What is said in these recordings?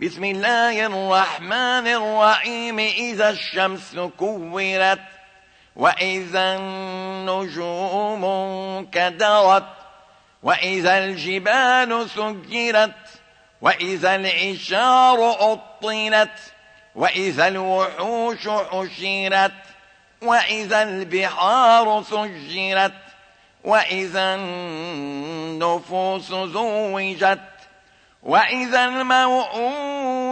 بسم الله الرحمن الرحيم. إذا الشمس كورت وإذا النجوم كدرت وإذا الجبال سجرت وإذا العشار أطلت وإذا الوحوش حشرت وإذا البحار سجرت وإذا النفوس زوجت وإذا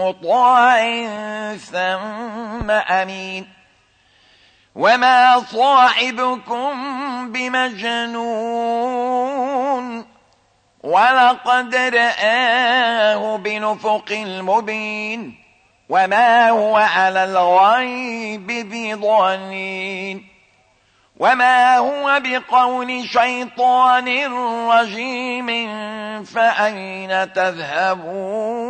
مطاع ثم أمين. وما صاحبكم بمجنون. ولقد رآه بنفق المبين. وما هو على الغيب بضنين. وما هو بقول شيطان رجيم. فأين تذهبون؟